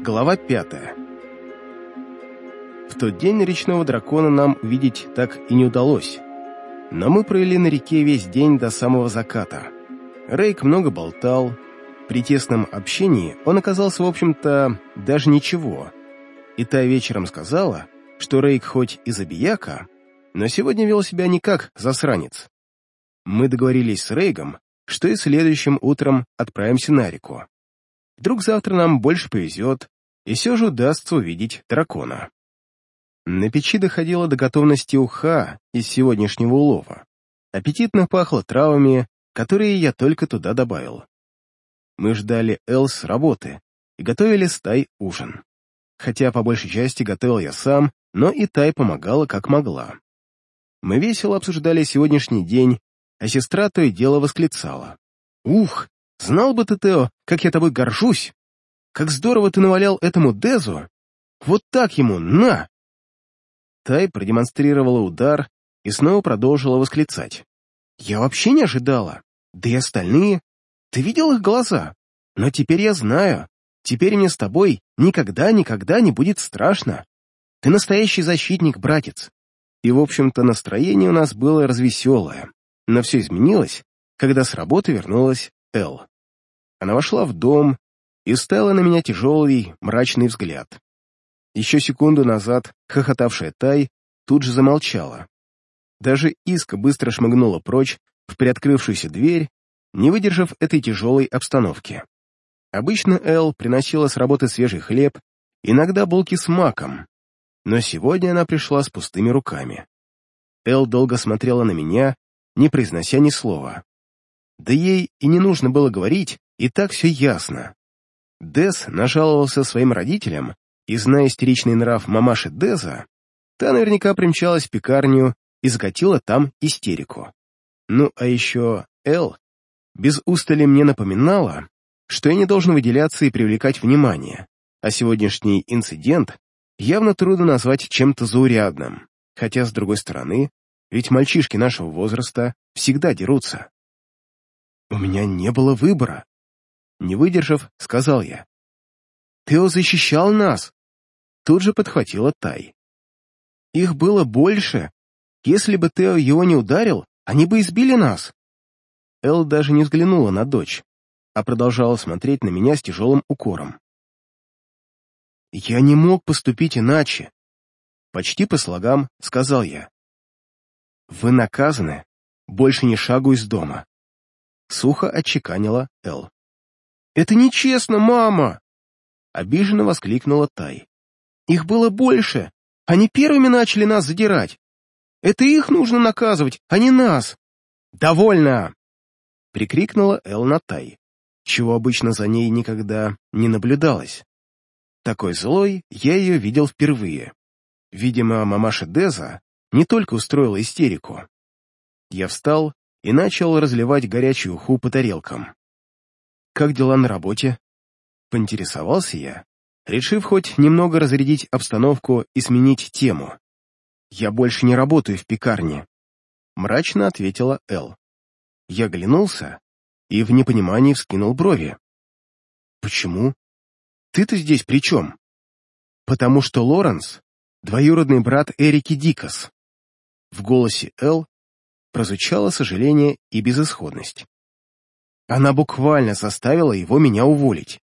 Глава пятая. В тот день речного дракона нам увидеть так и не удалось. Но мы провели на реке весь день до самого заката. Рейк много болтал. При тесном общении он оказался, в общем-то, даже ничего. И та вечером сказала, что Рейк хоть и забияка, но сегодня вел себя не как засранец. Мы договорились с Рейгом, что и следующим утром отправимся на реку. Вдруг завтра нам больше повезет, и все же удастся увидеть дракона. На печи доходило до готовности уха из сегодняшнего улова. Аппетитно пахло травами, которые я только туда добавил. Мы ждали Эл с работы и готовили с Тай ужин. Хотя по большей части готовил я сам, но и Тай помогала как могла. Мы весело обсуждали сегодняшний день, а сестра то и дело восклицала. «Ух, Знал бы ты, Тео, как я тобой горжусь! Как здорово ты навалял этому Дезу! Вот так ему, на!» Тай продемонстрировала удар и снова продолжила восклицать. «Я вообще не ожидала. Да и остальные. Ты видел их глаза? Но теперь я знаю. Теперь мне с тобой никогда-никогда не будет страшно. Ты настоящий защитник, братец». И, в общем-то, настроение у нас было развеселое. Но все изменилось, когда с работы вернулась Эл. Она вошла в дом и стала на меня тяжелый, мрачный взгляд. Еще секунду назад хохотавшая Тай тут же замолчала. Даже Иска быстро шмыгнула прочь в приоткрывшуюся дверь, не выдержав этой тяжелой обстановки. Обычно Эл приносила с работы свежий хлеб, иногда булки с маком, но сегодня она пришла с пустыми руками. Эл долго смотрела на меня, не произнося ни слова. Да ей и не нужно было говорить, и так все ясно. Дес нажаловался своим родителям, и, зная истеричный нрав мамаши Деза, та наверняка примчалась в пекарню и закатила там истерику. Ну, а еще Эл без устали мне напоминала, что я не должен выделяться и привлекать внимание, а сегодняшний инцидент явно трудно назвать чем-то заурядным, хотя, с другой стороны, ведь мальчишки нашего возраста всегда дерутся. У меня не было выбора. Не выдержав, сказал я. «Тео защищал нас!» Тут же подхватила Тай. «Их было больше. Если бы Тео его не ударил, они бы избили нас!» Эл даже не взглянула на дочь, а продолжала смотреть на меня с тяжелым укором. «Я не мог поступить иначе», — почти по слогам сказал я. «Вы наказаны, больше ни шагу из дома. Сухо отчеканила Эл. «Это нечестно, мама!» Обиженно воскликнула Тай. «Их было больше. Они первыми начали нас задирать. Это их нужно наказывать, а не нас!» «Довольно!» Прикрикнула Эл на Тай, чего обычно за ней никогда не наблюдалось. Такой злой я ее видел впервые. Видимо, мамаша Деза не только устроила истерику. Я встал и начал разливать горячую уху по тарелкам. «Как дела на работе?» Поинтересовался я, решив хоть немного разрядить обстановку и сменить тему. «Я больше не работаю в пекарне», — мрачно ответила Эл. Я оглянулся и в непонимании вскинул брови. «Почему? Ты-то здесь при чем?» «Потому что Лоренс — двоюродный брат Эрики Дикас». В голосе Эл прозвучало сожаление и безысходность. Она буквально заставила его меня уволить.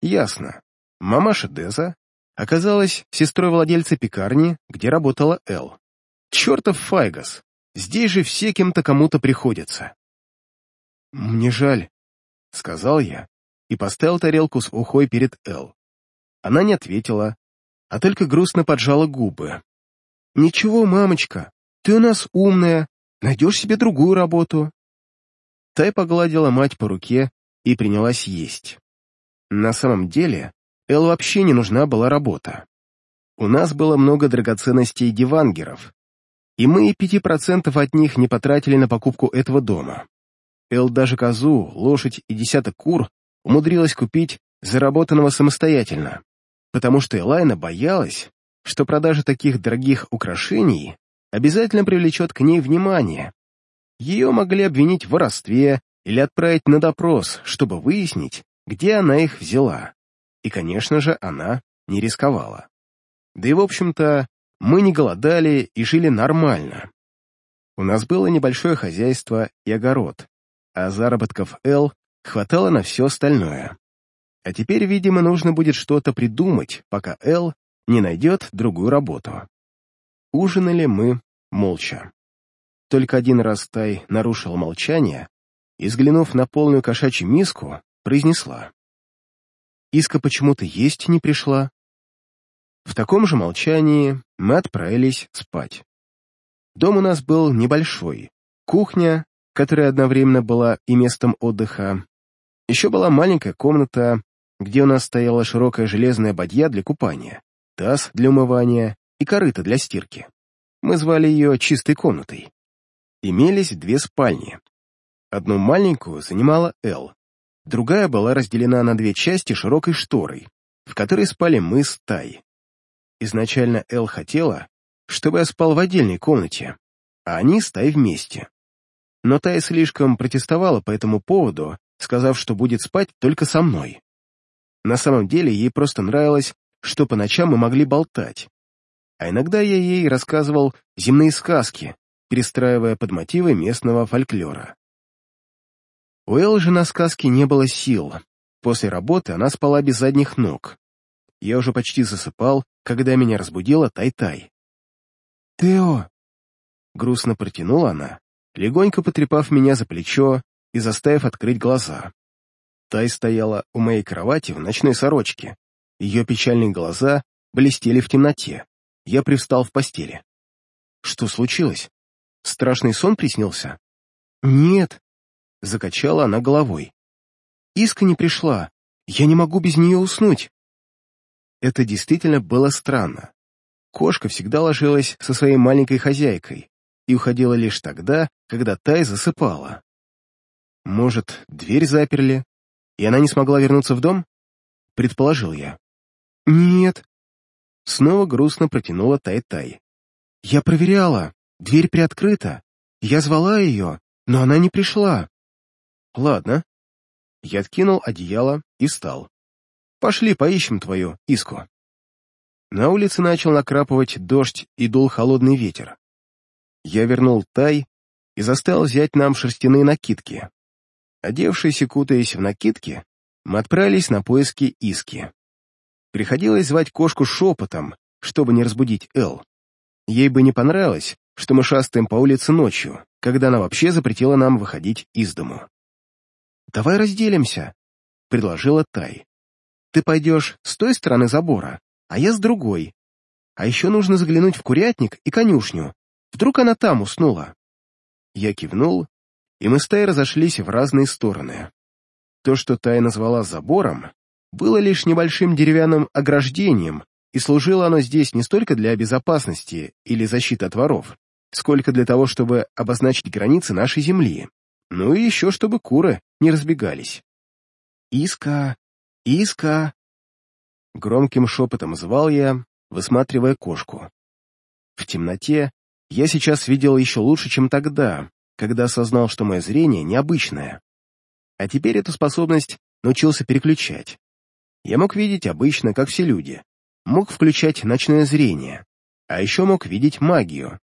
Ясно. Мамаша Деза оказалась сестрой владельца пекарни, где работала Эл. Чертов Файгас. Здесь же все кем-то кому-то приходится. «Мне жаль», — сказал я и поставил тарелку с ухой перед Эл. Она не ответила, а только грустно поджала губы. «Ничего, мамочка, ты у нас умная, Найдешь себе другую работу». Тай погладила мать по руке и принялась есть. На самом деле, Эл вообще не нужна была работа. У нас было много драгоценностей дивангеров, и мы и пяти процентов от них не потратили на покупку этого дома. Эл даже козу, лошадь и десяток кур умудрилась купить заработанного самостоятельно, потому что Элайна боялась, что продажа таких дорогих украшений обязательно привлечет к ней внимание. Ее могли обвинить в воровстве или отправить на допрос, чтобы выяснить, где она их взяла. и, конечно же, она не рисковала. Да и, в общем-то, мы не голодали и жили нормально. У нас было небольшое хозяйство и огород, а заработков Эл хватало на все остальное. А теперь, видимо, нужно будет что-то придумать, пока Эл не найдет другую работу. Ужинали мы молча. Только один раз Тай нарушил молчание и, взглянув на полную кошачью миску, произнесла. Иска почему-то есть не пришла. В таком же молчании мы отправились спать. Дом у нас был небольшой. Кухня, которая одновременно была и местом отдыха. Еще была маленькая комната, где у нас стояла широкая железная бадья для купания, таз для умывания и корыто для стирки. Мы звали ее чистой комнатой. Имелись две спальни. Одну маленькую занимала Эл, другая была разделена на две части широкой шторой, в которой спали мы с Тай. Изначально Эл хотела, чтобы я спал в отдельной комнате, а они с Тай вместе. Но Тай слишком протестовала по этому поводу, сказав, что будет спать только со мной. На самом деле ей просто нравилось, что по ночам мы могли болтать. А иногда я ей рассказывал земные сказки, перестраивая под мотивы местного фольклора. У Эл же на сказки не было сил. После работы она спала без задних ног. Я уже почти засыпал, когда меня разбудила Тай-Тай. «Тео!» Грустно протянула она, легонько потрепав меня за плечо и заставив открыть глаза. Тай стояла у моей кровати в ночной сорочке. Ее печальные глаза блестели в темноте. Я привстал в постели. Что случилось? Страшный сон приснился? Нет. Закачала она головой. Иска не пришла. Я не могу без нее уснуть. Это действительно было странно. Кошка всегда ложилась со своей маленькой хозяйкой и уходила лишь тогда, когда Тай засыпала. Может, дверь заперли, и она не смогла вернуться в дом? Предположил я. Нет. Снова грустно протянула Тай-Тай. Я проверяла, дверь приоткрыта. Я звала ее, но она не пришла. Ладно. Я откинул одеяло и встал. Пошли поищем твою иску. На улице начал накрапывать дождь и дул холодный ветер. Я вернул тай и заставил взять нам шерстяные накидки. Одевшись и кутаясь в накидки, мы отправились на поиски Иски. Приходилось звать кошку шепотом, чтобы не разбудить Эл. Ей бы не понравилось, что мы шастаем по улице ночью, когда она вообще запретила нам выходить из дому. «Давай разделимся», — предложила Тай. «Ты пойдешь с той стороны забора, а я с другой. А еще нужно заглянуть в курятник и конюшню. Вдруг она там уснула. Я кивнул, и мы с Тай разошлись в разные стороны. То, что Тай назвала забором, было лишь небольшим деревянным ограждением, и служило оно здесь не столько для безопасности или защиты от воров, сколько для того, чтобы обозначить границы нашей земли, ну и еще чтобы куры не разбегались. «Иска! Иска!» Громким шепотом звал я, высматривая кошку. В темноте я сейчас видел еще лучше, чем тогда, когда осознал, что мое зрение необычное. А теперь эту способность научился переключать. Я мог видеть обычно, как все люди. Мог включать ночное зрение. А еще мог видеть магию.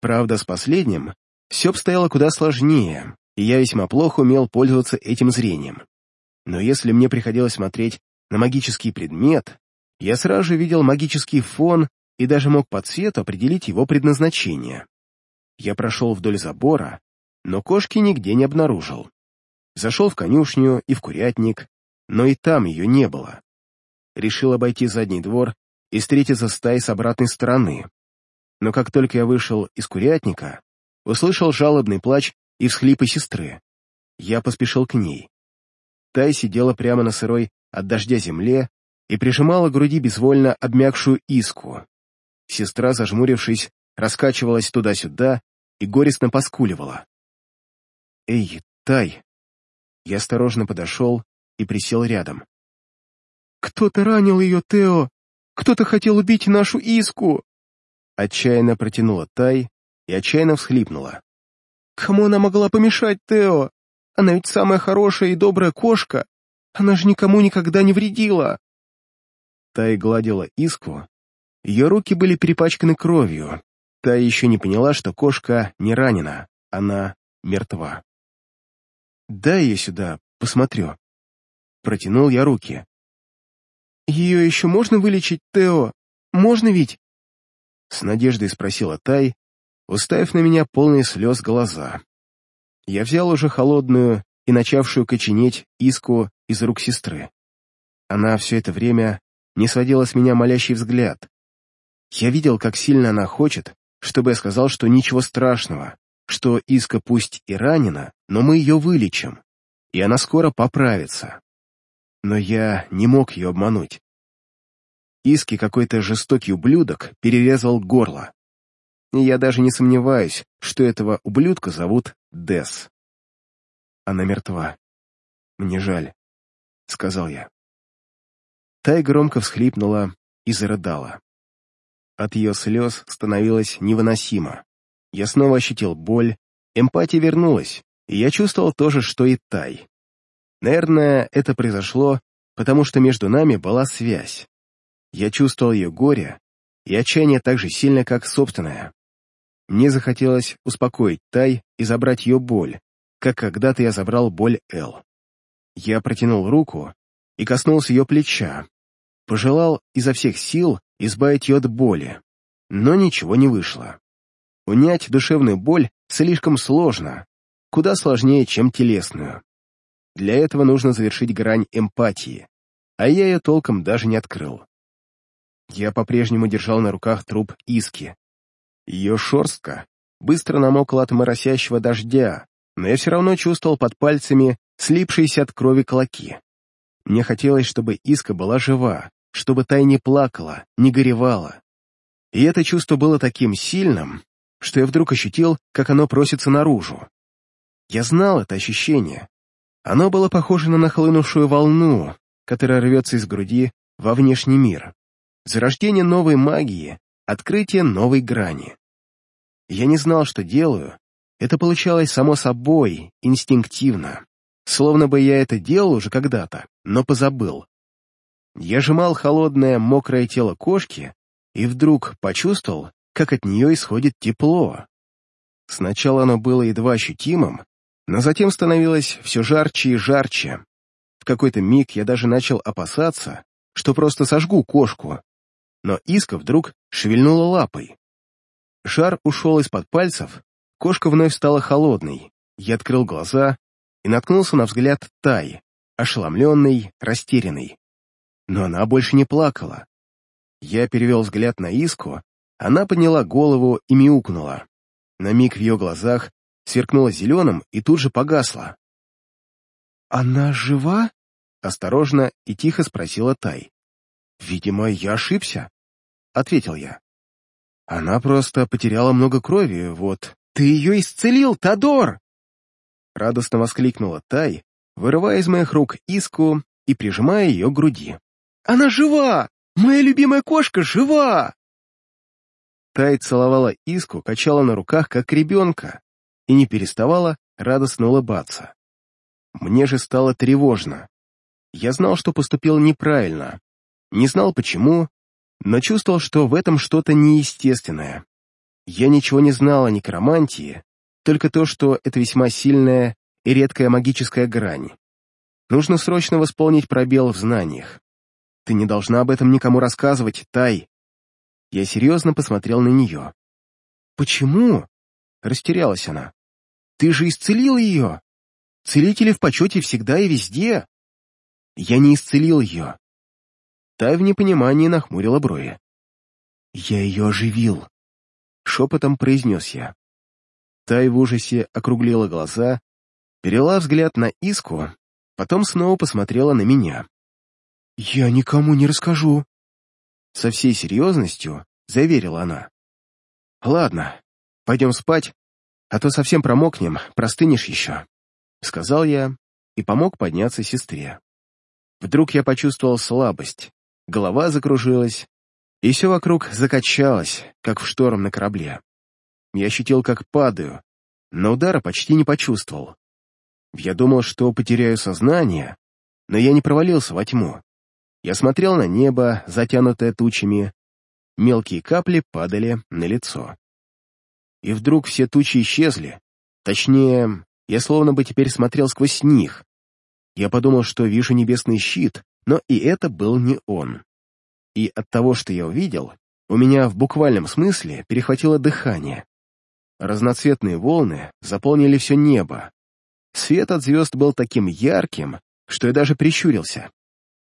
Правда, с последним все обстояло куда сложнее, и я весьма плохо умел пользоваться этим зрением. Но если мне приходилось смотреть на магический предмет, я сразу же видел магический фон и даже мог по цвету определить его предназначение. Я прошел вдоль забора, но кошки нигде не обнаружил. Зашел в конюшню и в курятник, но и там ее не было. Решил обойти задний двор и встретиться с Тай с обратной стороны. Но как только я вышел из курятника, услышал жалобный плач и всхлипы сестры. Я поспешил к ней. Тай сидела прямо на сырой от дождя земле и прижимала к груди безвольно обмякшую иску. Сестра, зажмурившись, раскачивалась туда-сюда и горестно поскуливала. «Эй, Тай!» Я осторожно подошел и присел рядом. «Кто-то ранил ее, Тео! Кто-то хотел убить нашу иску!» Отчаянно протянула Тай и отчаянно всхлипнула. «Кому она могла помешать, Тео? Она ведь самая хорошая и добрая кошка. Она же никому никогда не вредила. Тай гладила иску, ее руки были перепачканы кровью. Та еще не поняла, что кошка не ранена, она мертва. «Дай ее сюда, посмотрю». Протянул я руки. «Ее еще можно вылечить, Тео? Можно ведь?» С надеждой спросила Тай, уставив на меня полные слез глаза. Я взял уже холодную и начавшую коченеть иску из рук сестры. Она все это время не сводила с меня молящий взгляд. Я видел, как сильно она хочет, чтобы я сказал, что ничего страшного, что Иска пусть и ранена, но мы ее вылечим, и она скоро поправится. Но я не мог ее обмануть. Иски какой-то жестокий ублюдок перерезал горло. И я даже не сомневаюсь, что этого ублюдка зовут Дес. Она мертва. Мне жаль, — сказал я. Тай громко всхлипнула и зарыдала. От ее слез становилось невыносимо. Я снова ощутил боль, эмпатия вернулась, и я чувствовал то же, что и Тай. Наверное, это произошло, потому что между нами была связь. Я чувствовал ее горе и отчаяние так же сильно, как собственное. Мне захотелось успокоить Тай и забрать ее боль, как когда-то я забрал боль Эл. Я протянул руку и коснулся ее плеча, пожелал изо всех сил избавить ее от боли, но ничего не вышло. Унять душевную боль слишком сложно, куда сложнее, чем телесную. Для этого нужно завершить грань эмпатии, а я ее толком даже не открыл. Я по-прежнему держал на руках труп Иски. Ее шерстка быстро намокла от моросящего дождя, но я все равно чувствовал под пальцами слипшиеся от крови клоки. Мне хотелось, чтобы Иска была жива, чтобы та и не плакала, не горевала. И это чувство было таким сильным, что я вдруг ощутил, как оно просится наружу. Я знал это ощущение. Оно было похоже на нахлынувшую волну, которая рвется из груди во внешний мир. Зарождение новой магии, открытие новой грани. Я не знал, что делаю. Это получалось само собой, инстинктивно. Словно бы я это делал уже когда-то, но позабыл. Я сжимал холодное, мокрое тело кошки и вдруг почувствовал, как от нее исходит тепло. Сначала оно было едва ощутимым, но затем становилось все жарче и жарче. В какой-то миг я даже начал опасаться, что просто сожгу кошку. Но Иска вдруг шевельнула лапой. Жар ушел из-под пальцев, кошка вновь стала холодной. Я открыл глаза и наткнулся на взгляд Тай, ошеломленный, растерянный но она больше не плакала. Я перевел взгляд на Иску, она подняла голову и мяукнула. На миг в ее глазах сверкнула зеленым и тут же погасла. «Она жива?» — осторожно и тихо спросила Тай. «Видимо, я ошибся», — ответил я. «Она просто потеряла много крови, вот...» «Ты ее исцелил, Тодор!» Радостно воскликнула Тай, вырывая из моих рук иску и прижимая ее к груди. Она жива! Моя любимая кошка жива!» Тай целовала Иску, качала на руках, как ребенка, и не переставала радостно улыбаться. Мне же стало тревожно. Я знал, что поступил неправильно. Не знал, почему, но чувствовал, что в этом что-то неестественное. Я ничего не знал о некромантии, только то, что это весьма сильная и редкая магическая грань. Нужно срочно восполнить пробел в знаниях. Ты не должна об этом никому рассказывать, Тай. Я серьезно посмотрел на нее. Почему? Растерялась она. Ты же исцелил ее. Целители в почете всегда и везде. Я не исцелил ее. Тай в непонимании нахмурила брови. Я ее оживил. Шепотом произнес я. Тай в ужасе округлила глаза, перела взгляд на Иску, потом снова посмотрела на меня. «Я никому не расскажу», — со всей серьезностью заверила она. «Ладно, пойдем спать, а то совсем промокнем, простынешь еще», — сказал я и помог подняться сестре. Вдруг я почувствовал слабость, голова закружилась, и все вокруг закачалось, как в шторм на корабле. Я ощутил, как падаю, но удара почти не почувствовал. Я думал, что потеряю сознание, но я не провалился во тьму. Я смотрел на небо, затянутое тучами. Мелкие капли падали на лицо. И вдруг все тучи исчезли. Точнее, я словно бы теперь смотрел сквозь них. Я подумал, что вижу небесный щит, но и это был не он. И от того, что я увидел, у меня в буквальном смысле перехватило дыхание. Разноцветные волны заполнили все небо. Свет от звезд был таким ярким, что я даже прищурился.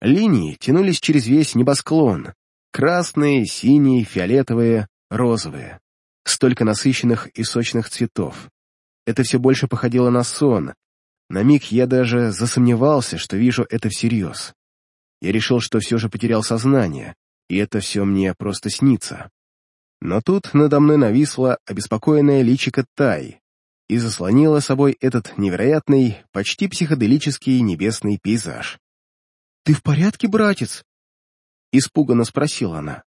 Линии тянулись через весь небосклон. Красные, синие, фиолетовые, розовые. Столько насыщенных и сочных цветов. Это все больше походило на сон. На миг я даже засомневался, что вижу это всерьез. Я решил, что все же потерял сознание, и это все мне просто снится. Но тут надо мной нависла обеспокоенная личико Тай и заслонила собой этот невероятный, почти психоделический небесный пейзаж. «Ты в порядке, братец?» — испуганно спросила она.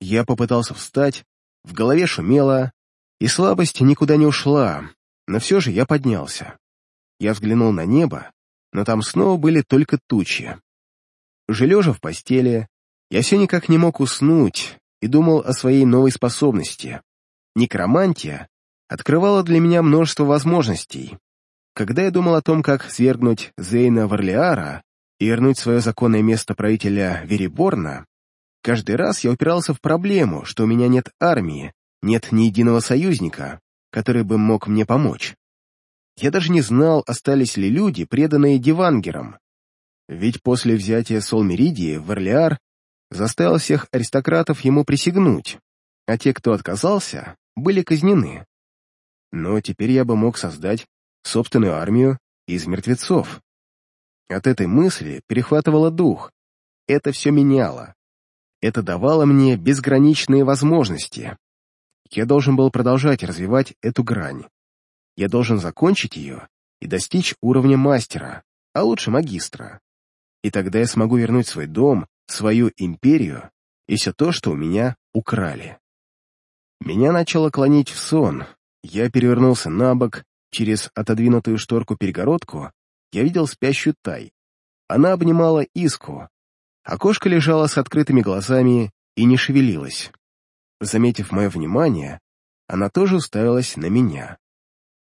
Я попытался встать, в голове шумело, и слабость никуда не ушла, но все же я поднялся. Я взглянул на небо, но там снова были только тучи. Уже в постели, я все никак не мог уснуть и думал о своей новой способности. Некромантия открывала для меня множество возможностей. Когда я думал о том, как свергнуть Зейна Варлиара и вернуть свое законное место правителя Вериборна, каждый раз я упирался в проблему, что у меня нет армии, нет ни единого союзника, который бы мог мне помочь. Я даже не знал, остались ли люди, преданные Дивангерам. Ведь после взятия Солмеридии Варлиар заставил всех аристократов ему присягнуть, а те, кто отказался, были казнены. Но теперь я бы мог создать собственную армию из мертвецов. От этой мысли перехватывало дух. Это все меняло. Это давало мне безграничные возможности. Я должен был продолжать развивать эту грань. Я должен закончить ее и достичь уровня мастера, а лучше магистра. И тогда я смогу вернуть свой дом свою империю и все то, что у меня украли. Меня начало клонить в сон, я перевернулся на бок, через отодвинутую шторку-перегородку я видел спящую Тай. Она обнимала Иску, кошка лежала с открытыми глазами и не шевелилась. Заметив мое внимание, она тоже уставилась на меня.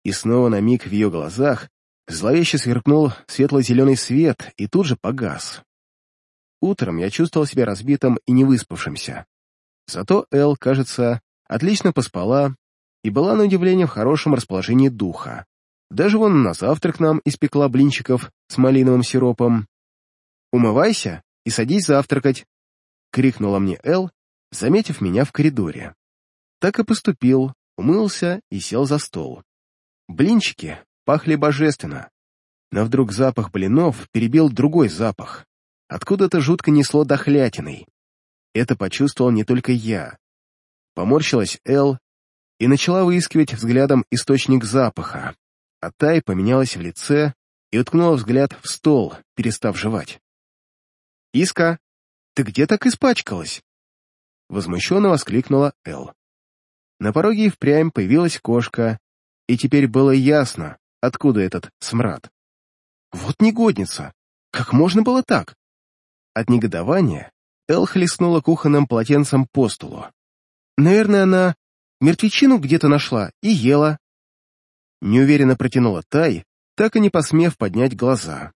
И снова на миг в ее глазах зловеще сверкнул светло-зеленый свет и тут же погас. Утром я чувствовал себя разбитым и невыспавшимся. Зато Эл, кажется, отлично поспала и была на удивление в хорошем расположении духа. Даже вон на завтрак нам испекла блинчиков с малиновым сиропом. «Умывайся и садись завтракать», — крикнула мне Эл, заметив меня в коридоре. Так и поступил, умылся и сел за стол. Блинчики пахли божественно, но вдруг запах блинов перебил другой запах. Откуда-то жутко несло дохлятиной. Это почувствовал не только я. Поморщилась Эл и начала выискивать взглядом источник запаха, а Тай поменялась в лице и уткнула взгляд в стол, перестав жевать. «Иска, ты где так испачкалась?» Возмущенно воскликнула Эл. На пороге и впрямь появилась кошка, и теперь было ясно, откуда этот смрад. «Вот негодница! Как можно было так?» От негодования Эл хлестнула кухонным полотенцем по столу. «Наверное, она мертвечину где-то нашла и ела». Неуверенно протянула Тай, так и не посмев поднять глаза.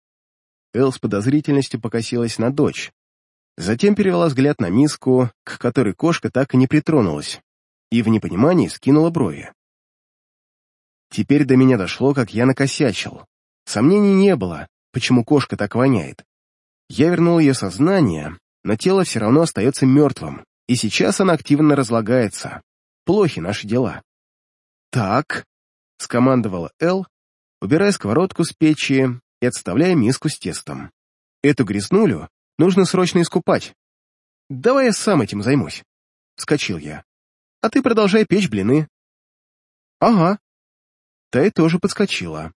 Эл с подозрительностью покосилась на дочь. Затем перевела взгляд на миску, к которой кошка так и не притронулась, и в непонимании скинула брови. Теперь до меня дошло, как я накосячил. Сомнений не было, почему кошка так воняет. Я вернул ее сознание, но тело все равно остается мертвым, и сейчас она активно разлагается. Плохи наши дела. «Так», — скомандовала Эл, убирая сковородку с печи и отставляя миску с тестом. «Эту грязнулю нужно срочно искупать. Давай я сам этим займусь», — вскочил я. «А ты продолжай печь блины». «Ага». Тай тоже подскочила.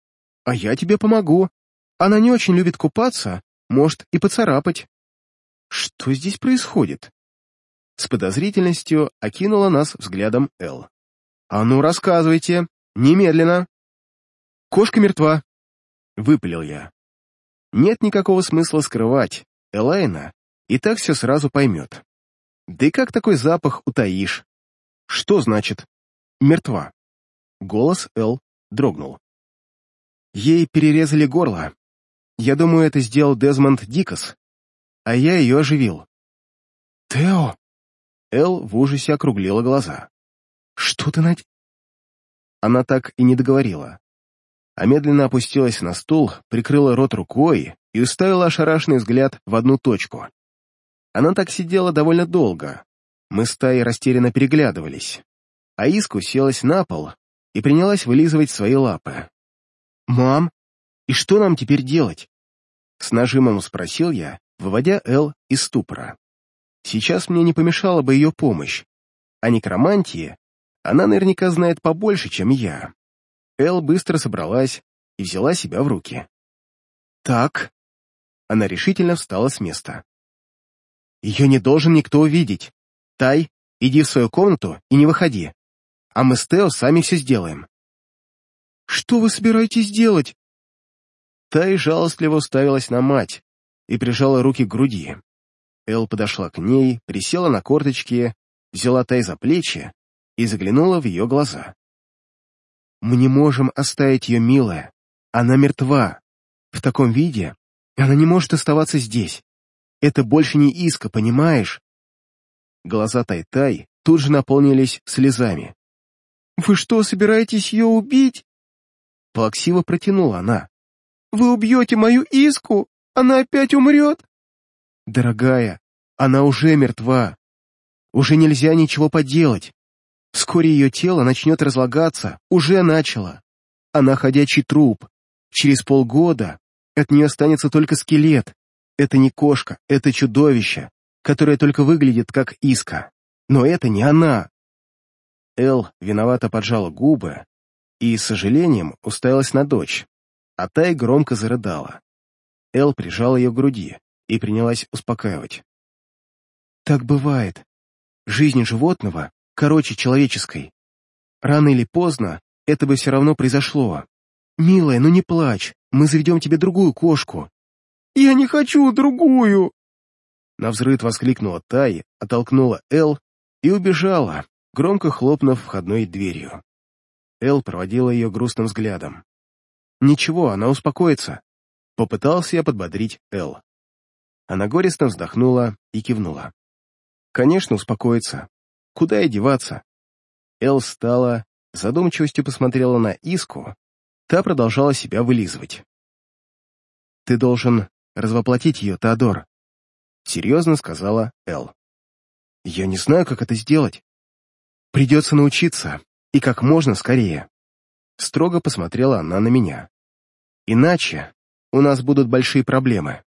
«А я тебе помогу. Она не очень любит купаться, может и поцарапать. Что здесь происходит? С подозрительностью окинула нас взглядом Эл. «А ну, рассказывайте! Немедленно!» «Кошка мертва!» — выпалил я. Нет никакого смысла скрывать. Элайна и так все сразу поймет. Да и как такой запах утаишь? Что значит «мертва»? Голос Эл дрогнул. Ей перерезали горло. Я думаю, это сделал Дезмонд Дикас, а я ее оживил. «Тео!» Эл в ужасе округлила глаза. «Что ты над...» Она так и не договорила, а медленно опустилась на стул, прикрыла рот рукой и уставила ошарашенный взгляд в одну точку. Она так сидела довольно долго. Мы с Таей растерянно переглядывались. А Иска уселась на пол и принялась вылизывать свои лапы. «Мам, и что нам теперь делать?» С нажимом спросил я, выводя Эл из ступора. Сейчас мне не помешала бы ее помощь. О некромантии она наверняка знает побольше, чем я. Эл быстро собралась и взяла себя в руки. «Так...» Она решительно встала с места. «Ее не должен никто увидеть. Тай, иди в свою комнату и не выходи. А мы с Тео сами все сделаем». «Что вы собираетесь делать?» Тай жалостливо уставилась на мать и прижала руки к груди. Эл подошла к ней, присела на корточки, взяла Тай за плечи и заглянула в ее глаза. «Мы не можем оставить ее, милая. Она мертва. В таком виде она не может оставаться здесь. Это больше не иска, понимаешь?» Глаза Тай-Тай тут же наполнились слезами. «Вы что, собираетесь ее убить?» Плаксиво протянула она. «Вы убьете мою иску? Она опять умрет?» «Дорогая, она уже мертва. Уже нельзя ничего поделать. Вскоре ее тело начнет разлагаться, уже начало. Она ходячий труп. Через полгода от нее останется только скелет. Это не кошка, это чудовище, которое только выглядит как иска. Но это не она. Эл виновато поджала губы и, с сожалением, уставилась на дочь, а Тай громко зарыдала. Эл прижала ее к груди и принялась успокаивать. «Так бывает. Жизнь животного короче человеческой. Рано или поздно это бы все равно произошло. Милая, ну не плачь, мы заведем тебе другую кошку». «Я не хочу другую!» Навзрыд воскликнула Тай, оттолкнула Эл и убежала, громко хлопнув входной дверью. Эл проводила ее грустным взглядом. «Ничего, она успокоится», — попытался я подбодрить Эл. Она горестно вздохнула и кивнула. «Конечно, успокоится. Куда и деваться?» Эл встала, задумчивостью посмотрела на Иску, та продолжала себя вылизывать. «Ты должен развоплотить ее, Теодор», — серьезно сказала Эл. «Я не знаю, как это сделать. Придется научиться, и как можно скорее». Строго посмотрела она на меня. «Иначе у нас будут большие проблемы».